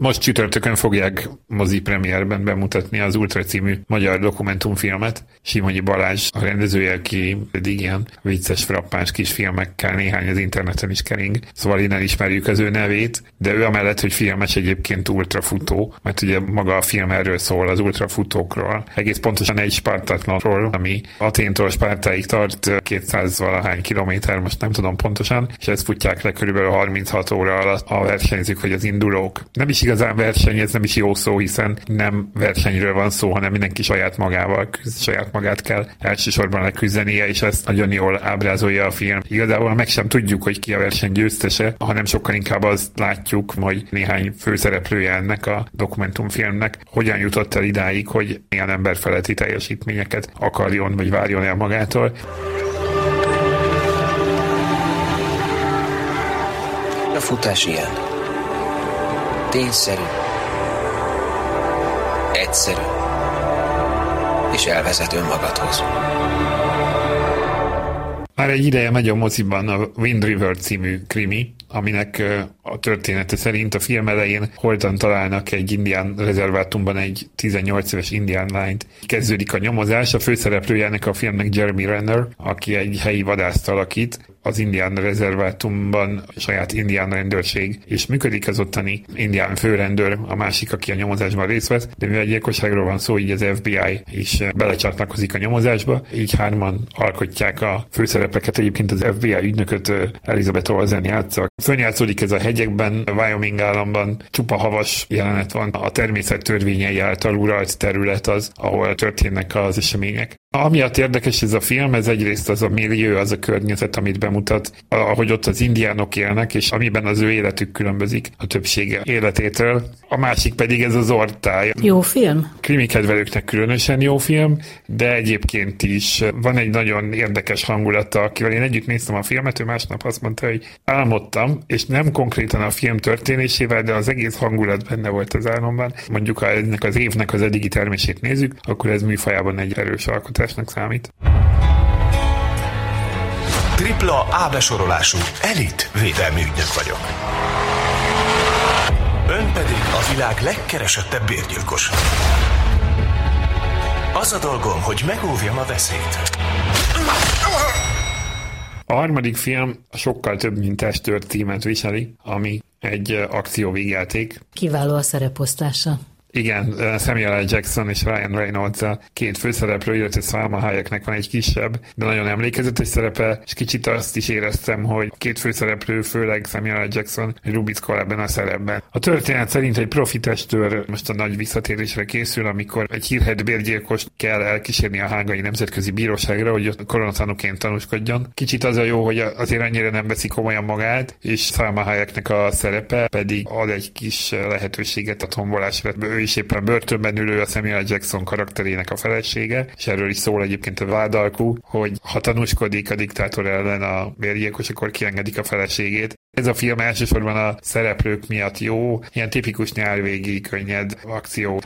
Most csütörtökön fogják mozi premierben bemutatni az Ultra című magyar dokumentumfilmet. Simonyi Balázs, a rendezője, aki pedig ilyen vicces, frappáns kis filmekkel néhány az interneten is kering, szóval innen ismerjük az ő nevét, de ő amellett, hogy filmes egyébként ultrafutó, mert ugye maga a film erről szól, az ultrafutókról. Egész pontosan egy Spartatlanról, ami Aténtól Spártáig tart 200 valahány kilométer, most nem tudom pontosan, és ezt futják le körülbelül 36 óra alatt a versenyzők, vagy az indulók. Nem is igazán verseny, ez nem is jó szó, hiszen nem versenyről van szó, hanem mindenki saját magával küzd, saját magát kell elsősorban leküzdenie, és ezt nagyon jól ábrázolja a film. Igazából meg sem tudjuk, hogy ki a verseny győztese, hanem sokkal inkább azt látjuk, hogy néhány főszereplője ennek a dokumentumfilmnek hogyan jutott el idáig, hogy ilyen emberfeletti teljesítményeket akarjon vagy várjon el magától. A futás ilyen. Tényszerű. Egyszerű. És elvezet önmagadhoz. Már egy ideje megy a moziban a Wind River című krimi, aminek a története szerint a film elején holtan találnak egy indián rezervátumban egy 18 éves indián lányt. Kezdődik a nyomozás, a főszereplője ennek a filmnek Jeremy Renner, aki egy helyi vadászt alakít, az indián rezervátumban saját indián rendőrség, és működik az ottani indián főrendőr, a másik, aki a nyomozásban részt vesz, de mivel gyilkosságról van szó, így az FBI is belecsatlakozik a nyomozásba, így hárman alkotják a főszerepeket, egyébként az FBI ügynököt Elizabeth Olsen játsza. Fönnjátszódik ez a hegyekben, Wyoming államban, csupa havas jelenet van, a természet törvényei által uralt terület az, ahol történnek az események. Amiatt érdekes ez a film, ez egyrészt az a millió, az a környezet, amit bemutat, ahogy ott az indiánok élnek, és amiben az ő életük különbözik a többsége életétől. A másik pedig ez az ortály. Jó film? Krimi kedvelőknek különösen jó film, de egyébként is van egy nagyon érdekes hangulata, akivel én együtt néztem a filmet, ő másnap azt mondta, hogy álmodtam, és nem konkrétan a film történésével, de az egész hangulat benne volt az álmomban. Mondjuk, ha ennek az évnek az eddigi termését nézzük, akkor ez műfajában egy erős alkotás választásnak számít. Tripla A besorolású elit védelmi ügynök vagyok. Ön pedig a világ legkeresettebb bérgyilkos. Az a dolgom, hogy megóvjam a veszélyt. A harmadik film sokkal több mint testőrt címet viseli, ami egy akcióvígjáték. Kiváló a szereposztása. Igen, Samuel L. Jackson és Ryan Reynolds a két főszereplő, illetve Salma Hayeknek van egy kisebb, de nagyon emlékezetes szerepe, és kicsit azt is éreztem, hogy két főszereplő, főleg Samuel L. Jackson, rubickol ebben a szerepben. A történet szerint egy profitestőr most a nagy visszatérésre készül, amikor egy hírhet bérgyilkos kell elkísérni a hágai nemzetközi bíróságra, hogy ott koronatanúként tanúskodjon. Kicsit az a jó, hogy azért annyira nem veszi komolyan magát, és Salma Hayeknek a szerepe pedig ad egy kis lehetőséget a tombolásra is éppen börtönben ülő a Samuel Jackson karakterének a felesége, és erről is szól egyébként a vádalkú, hogy ha tanúskodik a diktátor ellen a bérgyilkos, akkor kiengedik a feleségét. Ez a film elsősorban a szereplők miatt jó, ilyen tipikus nyárvégi könnyed akció.